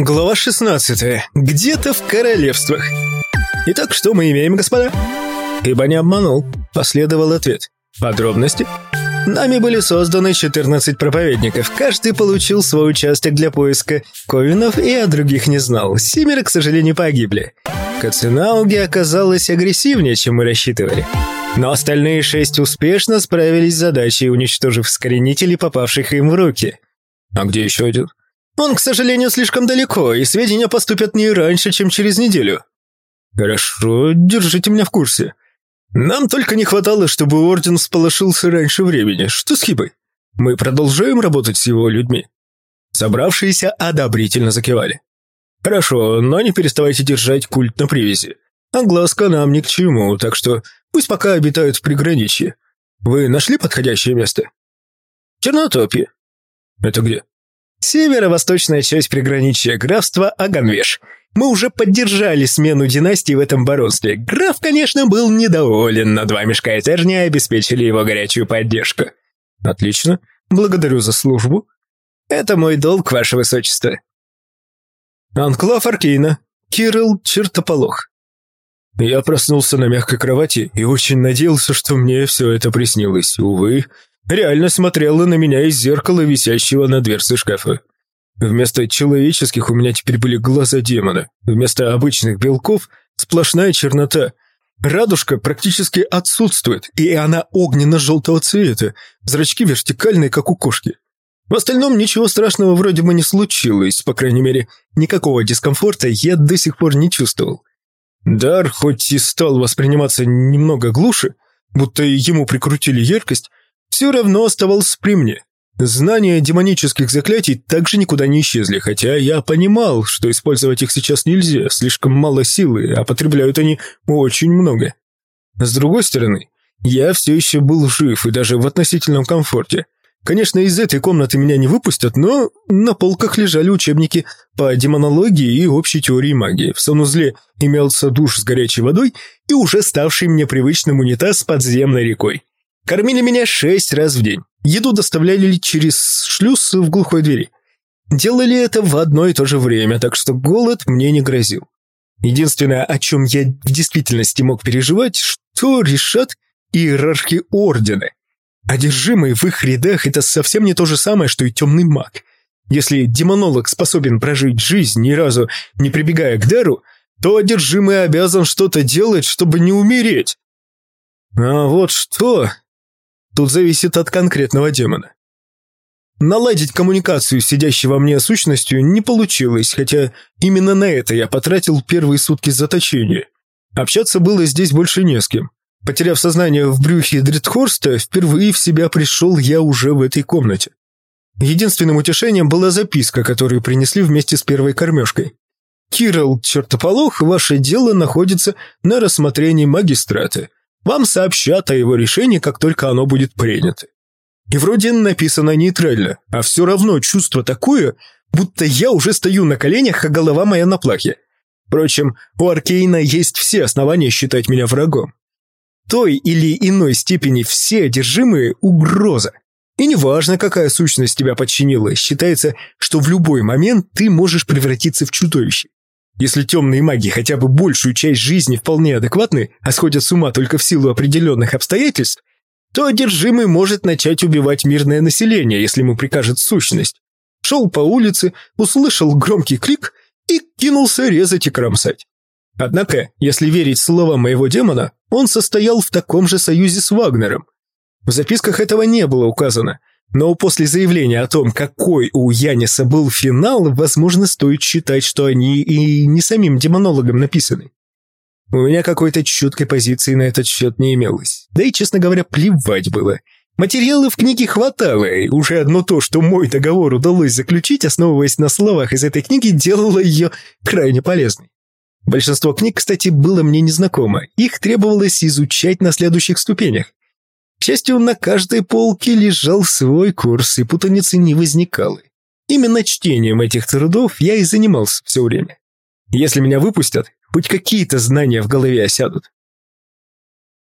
Глава 16. Где-то в королевствах. Итак, что мы имеем, господа? Ибо не обманул. Последовал ответ. Подробности? Нами были созданы 14 проповедников. Каждый получил свой участок для поиска ковинов и о других не знал. Семеро, к сожалению, погибли. Кацинауги оказалась агрессивнее, чем мы рассчитывали. Но остальные шесть успешно справились с задачей, уничтожив искоренители, попавших им в руки. А где еще один? Он, к сожалению, слишком далеко, и сведения поступят не раньше, чем через неделю. Хорошо, держите меня в курсе. Нам только не хватало, чтобы Орден сполошился раньше времени. Что с Хибой? Мы продолжаем работать с его людьми. Собравшиеся одобрительно закивали. Хорошо, но не переставайте держать культ на привязи. А глазка нам ни к чему, так что пусть пока обитают в приграничье. Вы нашли подходящее место? Чернотопье. Это где? Северо-восточная часть приграничья графства Аганвеш. Мы уже поддержали смену династии в этом баронстве. Граф, конечно, был недоволен, но два мешка Этерни обеспечили его горячую поддержку. Отлично. Благодарю за службу. Это мой долг, ваше высочество. Анклав Аркейна. Кирилл Чертополох. Я проснулся на мягкой кровати и очень надеялся, что мне все это приснилось. Увы, реально смотрела на меня из зеркала, висящего на дверце шкафа. Вместо человеческих у меня теперь были глаза демона. Вместо обычных белков сплошная чернота. Радужка практически отсутствует, и она огненно-желтого цвета, зрачки вертикальные, как у кошки. В остальном ничего страшного вроде бы не случилось, по крайней мере, никакого дискомфорта я до сих пор не чувствовал. Дар, хоть и стал восприниматься немного глуше, будто ему прикрутили яркость, все равно оставался при мне. Знания демонических заклятий также никуда не исчезли, хотя я понимал, что использовать их сейчас нельзя, слишком мало силы, а потребляют они очень много. С другой стороны, я все еще был жив и даже в относительном комфорте. Конечно, из этой комнаты меня не выпустят, но на полках лежали учебники по демонологии и общей теории магии. В санузле имелся душ с горячей водой и уже ставший мне привычным унитаз с подземной рекой. Кормили меня шесть раз в день. Еду доставляли через шлюз в глухой двери. Делали это в одно и то же время, так что голод мне не грозил. Единственное, о чем я в действительности мог переживать, что решат иерархи Ордена. Одержимый в их рядах – это совсем не то же самое, что и темный маг. Если демонолог способен прожить жизнь, ни разу не прибегая к дару, то одержимый обязан что-то делать, чтобы не умереть. А вот что Тут зависит от конкретного демона. Наладить коммуникацию с сидящей во мне сущностью не получилось, хотя именно на это я потратил первые сутки заточения. Общаться было здесь больше не с кем. Потеряв сознание в брюхе Дредхорста, впервые в себя пришел я уже в этой комнате. Единственным утешением была записка, которую принесли вместе с первой кормежкой. «Кирилл Чертополох, ваше дело находится на рассмотрении магистрата. Вам сообщат о его решении, как только оно будет принято. И вроде написано нейтрально, а все равно чувство такое, будто я уже стою на коленях, а голова моя на плахе. Впрочем, у Аркейна есть все основания считать меня врагом. Той или иной степени все одержимые – угроза. И неважно, какая сущность тебя подчинила, считается, что в любой момент ты можешь превратиться в чудовище. Если темные маги хотя бы большую часть жизни вполне адекватны, а сходят с ума только в силу определенных обстоятельств, то одержимый может начать убивать мирное население, если ему прикажет сущность. Шел по улице, услышал громкий крик и кинулся резать и кромсать. Однако, если верить словам моего демона, он состоял в таком же союзе с Вагнером. В записках этого не было указано, но после заявления о том, какой у Яниса был финал, возможно, стоит считать, что они и не самим демонологам написаны. У меня какой-то четкой позиции на этот счет не имелось. Да и, честно говоря, плевать было. Материала в книге хватало, и уже одно то, что мой договор удалось заключить, основываясь на словах из этой книги, делало ее крайне полезной. Большинство книг, кстати, было мне незнакомо. Их требовалось изучать на следующих ступенях. К счастью, на каждой полке лежал свой курс, и путаницы не возникало. Именно чтением этих трудов я и занимался все время. Если меня выпустят, хоть какие-то знания в голове осядут.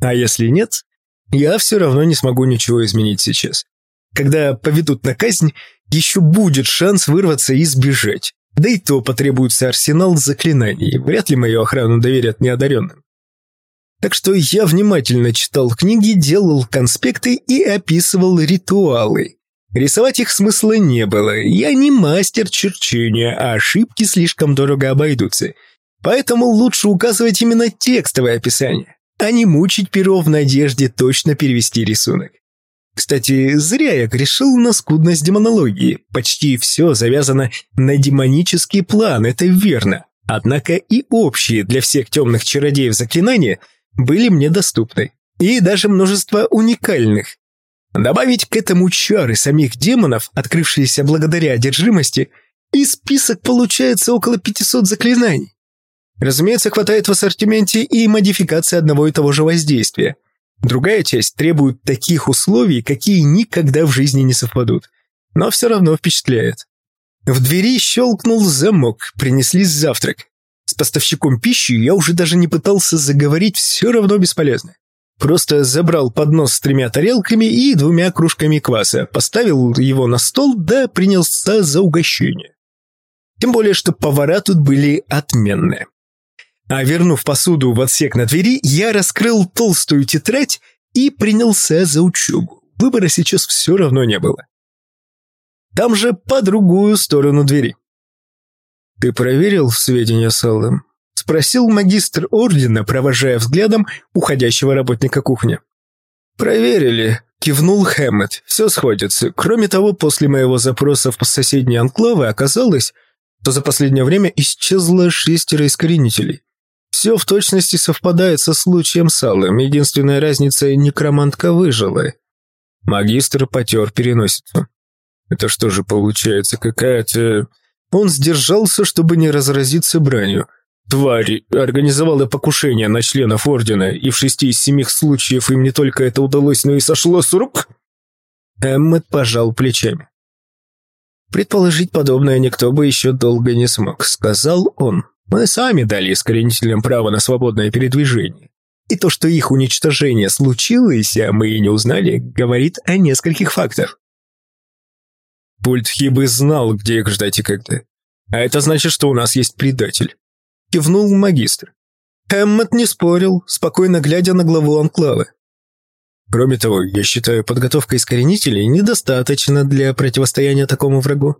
А если нет, я все равно не смогу ничего изменить сейчас. Когда поведут на казнь, еще будет шанс вырваться и сбежать. Да и то потребуется арсенал заклинаний, вряд ли мою охрану доверят неодаренным. Так что я внимательно читал книги, делал конспекты и описывал ритуалы. Рисовать их смысла не было, я не мастер черчения, а ошибки слишком дорого обойдутся. Поэтому лучше указывать именно текстовое описание, а не мучить перо в надежде точно перевести рисунок. Кстати, зря я грешил на скудность демонологии. Почти все завязано на демонический план, это верно. Однако и общие для всех темных чародеев заклинания были мне доступны. И даже множество уникальных. Добавить к этому чары самих демонов, открывшиеся благодаря одержимости, и список получается около 500 заклинаний. Разумеется, хватает в ассортименте и модификации одного и того же воздействия. Другая часть требует таких условий, какие никогда в жизни не совпадут. Но все равно впечатляет. В двери щелкнул замок, принесли завтрак. С поставщиком пищи я уже даже не пытался заговорить, все равно бесполезно. Просто забрал поднос с тремя тарелками и двумя кружками кваса, поставил его на стол, да принялся за угощение. Тем более, что повара тут были отменные. А вернув посуду в отсек на двери, я раскрыл толстую тетрадь и принялся за учебу. Выбора сейчас все равно не было. Там же по другую сторону двери. «Ты проверил сведения с Аллом?» — спросил магистр ордена, провожая взглядом уходящего работника кухни. «Проверили», — кивнул Хэммет. «Все сходится. Кроме того, после моего запроса в соседние анклавы оказалось, что за последнее время исчезло шестеро искоренителей. Все в точности совпадает со случаем с. Единственная разница – некромантка выжила. Магистр потер переносицу. Это что же получается, какая-то... Он сдержался, чтобы не разразиться бранью. Тварь организовала покушение на членов Ордена, и в шести из семи случаев им не только это удалось, но и сошло с рук. Эммет пожал плечами. Предположить подобное никто бы еще долго не смог, сказал он. Мы сами дали искоренителям право на свободное передвижение. И то, что их уничтожение случилось, а мы и не узнали, говорит о нескольких фактах. Пульт Хибы знал, где их ждать и когда. А это значит, что у нас есть предатель. Кивнул магистр. Эммот не спорил, спокойно глядя на главу анклавы. Кроме того, я считаю, подготовка искоренителей недостаточно для противостояния такому врагу.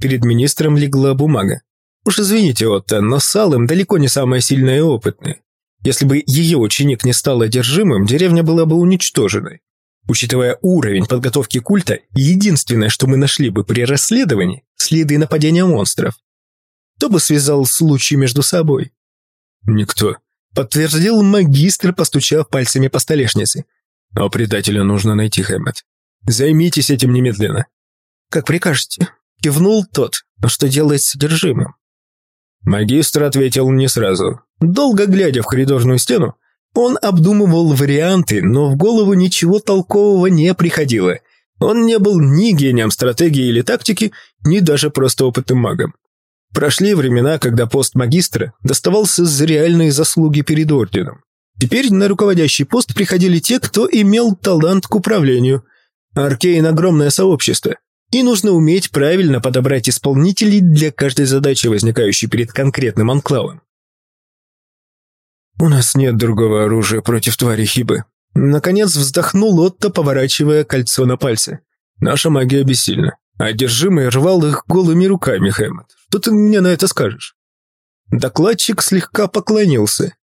Перед министром легла бумага. Уж извините, Отто, но Салым далеко не самая сильная и опытная. Если бы ее ученик не стал одержимым, деревня была бы уничтожена. Учитывая уровень подготовки культа, единственное, что мы нашли бы при расследовании – следы нападения монстров. Кто бы связал случай между собой? Никто. Подтвердил магистр, постучав пальцами по столешнице. Но предателя нужно найти, Хэммет. Займитесь этим немедленно. Как прикажете. Кивнул тот, но что делать с содержимым? Магистр ответил не сразу. Долго глядя в коридорную стену, он обдумывал варианты, но в голову ничего толкового не приходило. Он не был ни гением стратегии или тактики, ни даже просто опытным магом. Прошли времена, когда пост магистра доставался за реальные заслуги перед орденом. Теперь на руководящий пост приходили те, кто имел талант к управлению. Аркейн – огромное сообщество и нужно уметь правильно подобрать исполнителей для каждой задачи, возникающей перед конкретным анклавом. «У нас нет другого оружия против твари Хибы». Наконец вздохнул Отто, поворачивая кольцо на пальце. «Наша магия бессильна. Одержимый рвал их голыми руками, Хэммет. Что ты мне на это скажешь?» Докладчик слегка поклонился.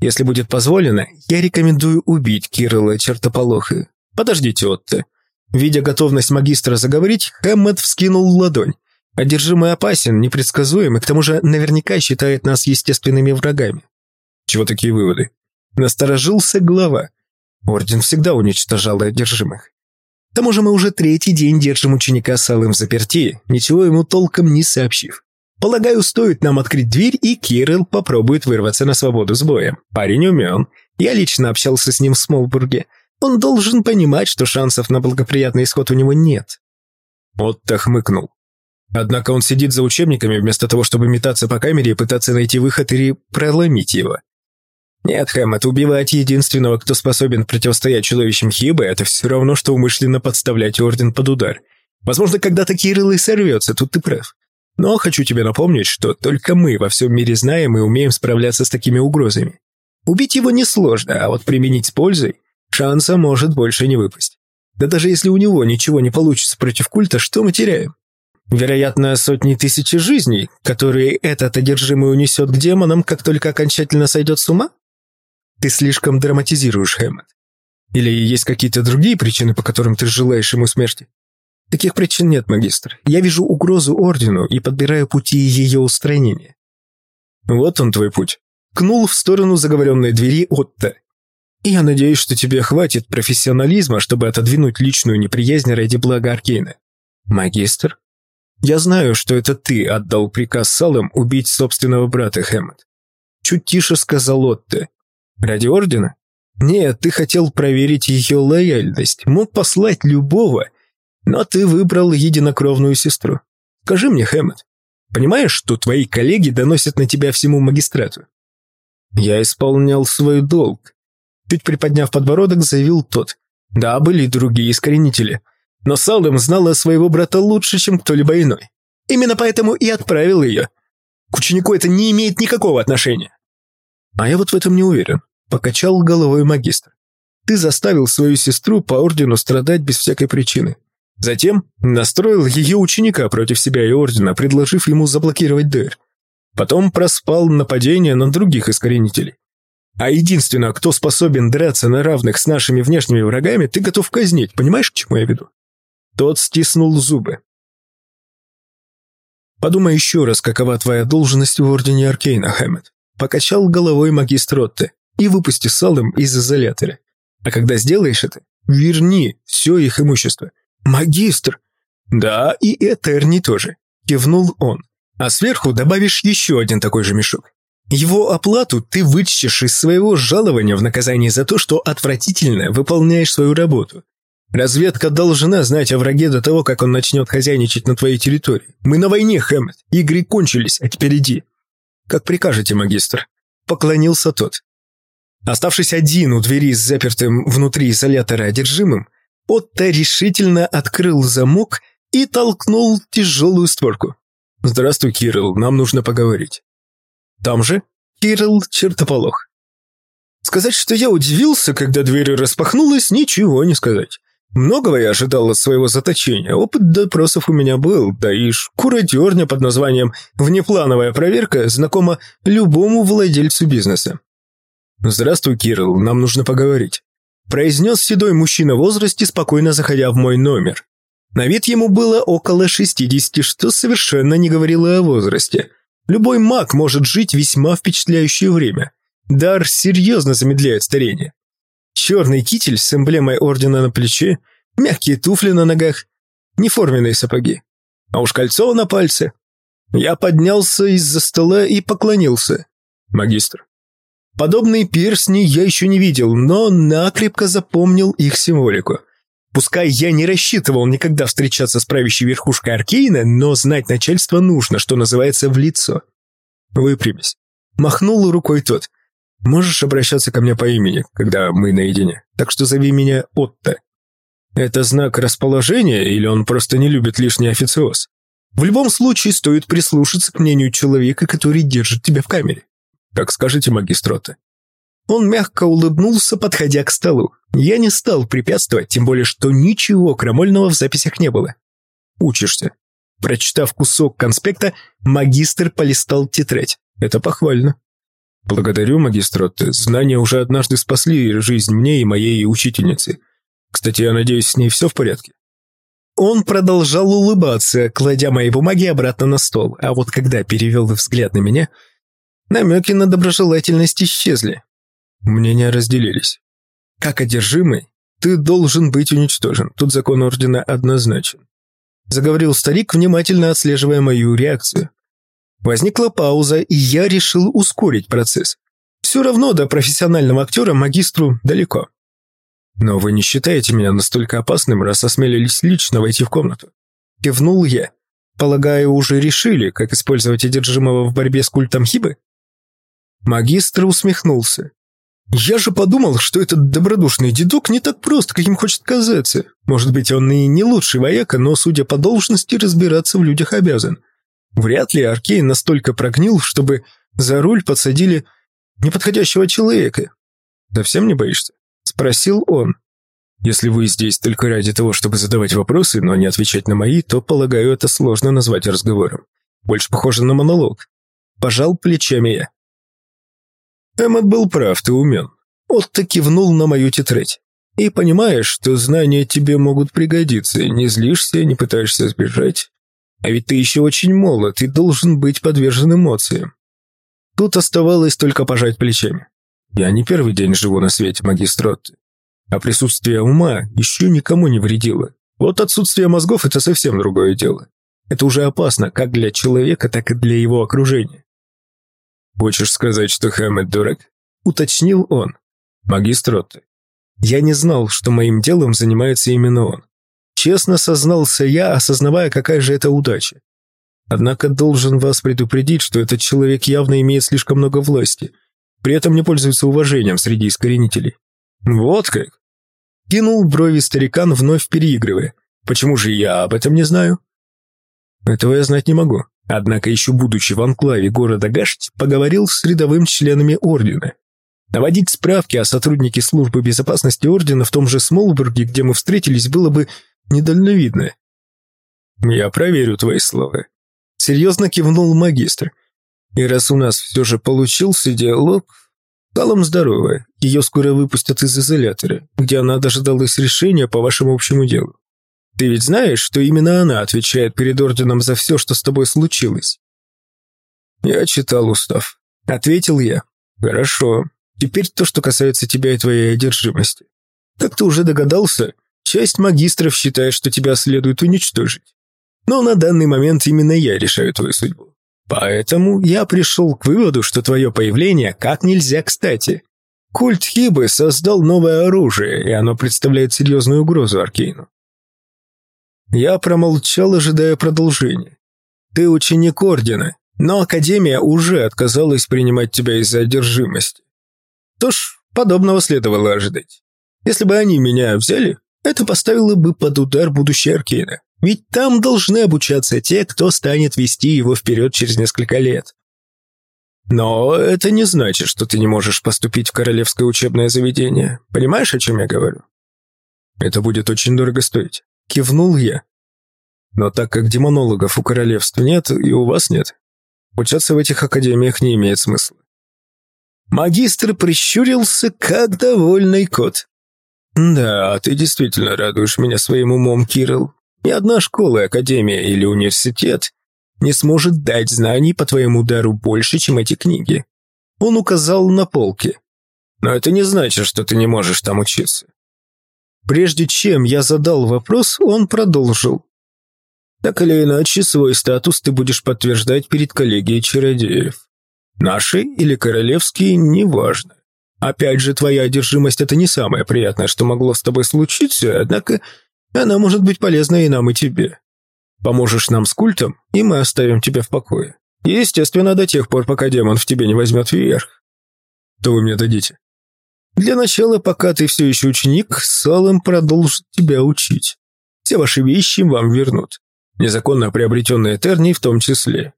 «Если будет позволено, я рекомендую убить Кирилла Чертополоха. Подождите, Отто. Видя готовность магистра заговорить, Хэммет вскинул ладонь. Одержимый опасен, непредсказуем и к тому же наверняка считает нас естественными врагами. Чего такие выводы? Насторожился глава. Орден всегда уничтожал одержимых. К тому же мы уже третий день держим ученика с Алым в заперти, ничего ему толком не сообщив. Полагаю, стоит нам открыть дверь, и Кирилл попробует вырваться на свободу с боем. Парень умен. Я лично общался с ним в Смолбурге. Он должен понимать, что шансов на благоприятный исход у него нет. Отто хмыкнул. Однако он сидит за учебниками вместо того, чтобы метаться по камере и пытаться найти выход или проломить его. Нет, Хэммет, убивать единственного, кто способен противостоять чудовищам Хибы, это все равно, что умышленно подставлять Орден под удар. Возможно, когда-то Кирилл и сорвется, тут ты прав. Но хочу тебе напомнить, что только мы во всем мире знаем и умеем справляться с такими угрозами. Убить его несложно, а вот применить с пользой шанса может больше не выпасть. Да даже если у него ничего не получится против культа, что мы теряем? Вероятно, сотни тысяч жизней, которые этот одержимый унесет к демонам, как только окончательно сойдет с ума? Ты слишком драматизируешь, Хэммет. Или есть какие-то другие причины, по которым ты желаешь ему смерти? Таких причин нет, магистр. Я вижу угрозу Ордену и подбираю пути ее устранения. Вот он твой путь. Кнул в сторону заговоренной двери Отто. И я надеюсь, что тебе хватит профессионализма, чтобы отодвинуть личную неприязнь ради блага Аркейна. Магистр? Я знаю, что это ты отдал приказ Салам убить собственного брата Хэммет. Чуть тише сказал Отто. Ради Ордена? Нет, ты хотел проверить ее лояльность. Мог послать любого, но ты выбрал единокровную сестру. Скажи мне, Хэммет, понимаешь, что твои коллеги доносят на тебя всему магистрату? Я исполнял свой долг. Чуть приподняв подбородок, заявил тот. Да, были и другие искоренители. Но Салдем знала своего брата лучше, чем кто-либо иной. Именно поэтому и отправил ее. К ученику это не имеет никакого отношения. А я вот в этом не уверен. Покачал головой магистр. Ты заставил свою сестру по ордену страдать без всякой причины. Затем настроил ее ученика против себя и ордена, предложив ему заблокировать дверь. Потом проспал нападение на других искоренителей. А единственное, кто способен драться на равных с нашими внешними врагами, ты готов казнить, понимаешь, к чему я веду? Тот стиснул зубы. Подумай еще раз, какова твоя должность в Ордене Аркейна, Хэммет. Покачал головой магистр Отте и выпусти Салым из изолятора. А когда сделаешь это, верни все их имущество. «Магистр!» «Да, и Этерни тоже», – кивнул он. «А сверху добавишь еще один такой же мешок. Его оплату ты вычтешь из своего жалования в наказание за то, что отвратительно выполняешь свою работу. Разведка должна знать о враге до того, как он начнет хозяйничать на твоей территории. Мы на войне, Хэммет. Игры кончились, а теперь иди. Как прикажете, магистр. Поклонился тот. Оставшись один у двери с запертым внутри изолятора одержимым, Отто решительно открыл замок и толкнул тяжелую створку. «Здравствуй, Кирилл, нам нужно поговорить». Там же Кирилл чертополох. Сказать, что я удивился, когда дверь распахнулась, ничего не сказать. Многого я ожидал от своего заточения, опыт допросов у меня был, да и шкуродерня под названием «внеплановая проверка» знакома любому владельцу бизнеса. «Здравствуй, Кирилл, нам нужно поговорить» произнес седой мужчина в возрасте, спокойно заходя в мой номер. На вид ему было около 60, что совершенно не говорило о возрасте. Любой маг может жить весьма впечатляющее время. Дар серьезно замедляет старение. Черный китель с эмблемой ордена на плече, мягкие туфли на ногах, неформенные сапоги. А уж кольцо на пальце. Я поднялся из-за стола и поклонился. Магистр. Подобные перстни я еще не видел, но накрепко запомнил их символику. Пускай я не рассчитывал никогда встречаться с правящей верхушкой Аркейна, но знать начальство нужно, что называется, в лицо. Выпрямись. Махнул рукой тот. Можешь обращаться ко мне по имени, когда мы наедине, так что зови меня Отто. Это знак расположения или он просто не любит лишний официоз? В любом случае стоит прислушаться к мнению человека, который держит тебя в камере. Как скажете, магистроты. Он мягко улыбнулся, подходя к столу. Я не стал препятствовать, тем более, что ничего крамольного в записях не было. Учишься. Прочитав кусок конспекта, магистр полистал тетрадь. Это похвально. Благодарю, магистроты. Знания уже однажды спасли жизнь мне и моей учительнице. Кстати, я надеюсь, с ней все в порядке. Он продолжал улыбаться, кладя мои бумаги обратно на стол, а вот когда перевел взгляд на меня – Намеки на доброжелательность исчезли. Мнения разделились. Как одержимый, ты должен быть уничтожен. Тут закон Ордена однозначен. Заговорил старик, внимательно отслеживая мою реакцию. Возникла пауза, и я решил ускорить процесс. Все равно до профессионального актера магистру далеко. Но вы не считаете меня настолько опасным, раз осмелились лично войти в комнату? Кивнул я. Полагаю, уже решили, как использовать одержимого в борьбе с культом Хибы? Магистр усмехнулся. «Я же подумал, что этот добродушный дедок не так прост, каким хочет казаться. Может быть, он и не лучший вояка, но, судя по должности, разбираться в людях обязан. Вряд ли Аркейн настолько прогнил, чтобы за руль подсадили неподходящего человека. Совсем не боишься? Спросил он. Если вы здесь только ради того, чтобы задавать вопросы, но не отвечать на мои, то, полагаю, это сложно назвать разговором. Больше похоже на монолог. Пожал плечами я. Эммот был прав, ты умен. Отто кивнул на мою тетрадь. И понимаешь, что знания тебе могут пригодиться, не злишься, не пытаешься сбежать. А ведь ты еще очень молод и должен быть подвержен эмоциям. Тут оставалось только пожать плечами. Я не первый день живу на свете, магистр Отто. А присутствие ума еще никому не вредило. Вот отсутствие мозгов – это совсем другое дело. Это уже опасно как для человека, так и для его окружения. «Хочешь сказать, что Хэммет дурак?» – уточнил он. «Магистр Отто, я не знал, что моим делом занимается именно он. Честно сознался я, осознавая, какая же это удача. Однако должен вас предупредить, что этот человек явно имеет слишком много власти, при этом не пользуется уважением среди искоренителей. Вот как? Кинул брови старикан, вновь переигрывая. Почему же я об этом не знаю? Этого я знать не могу. Однако еще будучи в анклаве города Гашт, поговорил с рядовым членами ордена. Наводить справки о сотруднике службы безопасности ордена в том же Смолбурге, где мы встретились, было бы недальновидно. «Я проверю твои слова», — серьезно кивнул магистр. «И раз у нас все же получился диалог, Талом здоровая, ее скоро выпустят из изолятора, где она дожидалась решения по вашему общему делу. Ты ведь знаешь, что именно она отвечает перед орденом за все, что с тобой случилось?» «Я читал устав», — ответил я. «Хорошо, Теперь то, что касается тебя и твоей одержимости. Как ты уже догадался, часть магистров считает, что тебя следует уничтожить. Но на данный момент именно я решаю твою судьбу. Поэтому я пришел к выводу, что твое появление как нельзя кстати. Культ Хибы создал новое оружие, и оно представляет серьезную угрозу Аркейну. Я промолчал, ожидая продолжения. Ты ученик Ордена, но Академия уже отказалась принимать тебя из-за одержимости. Что ж, подобного следовало ожидать. Если бы они меня взяли, это поставило бы под удар будущее Аркейна. Ведь там должны обучаться те, кто станет вести его вперед через несколько лет. Но это не значит, что ты не можешь поступить в королевское учебное заведение. Понимаешь, о чем я говорю? Это будет очень дорого стоить. Кивнул я. Но так как демонологов у королевства нет, и у вас нет, учаться в этих академиях не имеет смысла. Магистр прищурился, как довольный кот. «Да, ты действительно радуешь меня своим умом, Кирилл. Ни одна школа, академия или университет не сможет дать знаний по твоему дару больше, чем эти книги». Он указал на полки. «Но это не значит, что ты не можешь там учиться». Прежде чем я задал вопрос, он продолжил. «Так или иначе, свой статус ты будешь подтверждать перед коллегией чародеев. Наши или королевские, неважно. Опять же, твоя одержимость – это не самое приятное, что могло с тобой случиться, однако она может быть полезна и нам, и тебе. Поможешь нам с культом, и мы оставим тебя в покое. Естественно, до тех пор, пока демон в тебе не возьмет вверх. Что вы мне дадите? Для начала, пока ты все еще ученик, Салым продолжит тебя учить. Все ваши вещи вам вернут. Незаконно приобретенные Терни в том числе.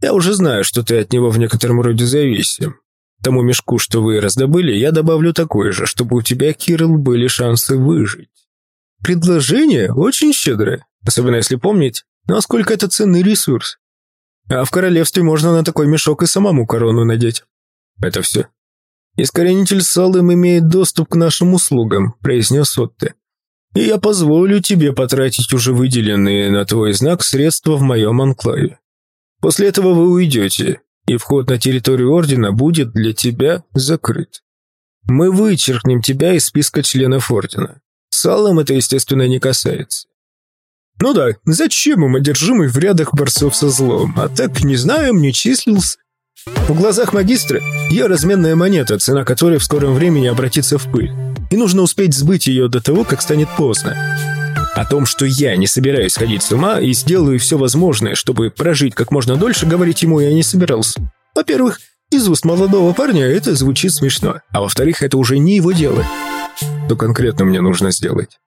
Я уже знаю, что ты от него в некотором роде зависим. Тому мешку, что вы раздобыли, я добавлю такое же, чтобы у тебя, Кирилл, были шансы выжить. Предложение очень щедрое, особенно если помнить, насколько это ценный ресурс. А в королевстве можно на такой мешок и самому корону надеть. Это все. Искоренитель Салым имеет доступ к нашим услугам, произнес Отте. И я позволю тебе потратить уже выделенные на твой знак средства в моем анклаве. После этого вы уйдете, и вход на территорию Ордена будет для тебя закрыт. Мы вычеркнем тебя из списка членов Ордена. Салом это, естественно, не касается. Ну да, зачем им одержимый в рядах борцов со злом? А так, не знаем, не числился. В глазах магистра я разменная монета, цена которой в скором времени обратится в пыль. И нужно успеть сбыть ее до того, как станет поздно. О том, что я не собираюсь ходить с ума и сделаю все возможное, чтобы прожить как можно дольше, говорить ему я не собирался. Во-первых, из уст молодого парня это звучит смешно, а во-вторых, это уже не его дело. Что конкретно мне нужно сделать?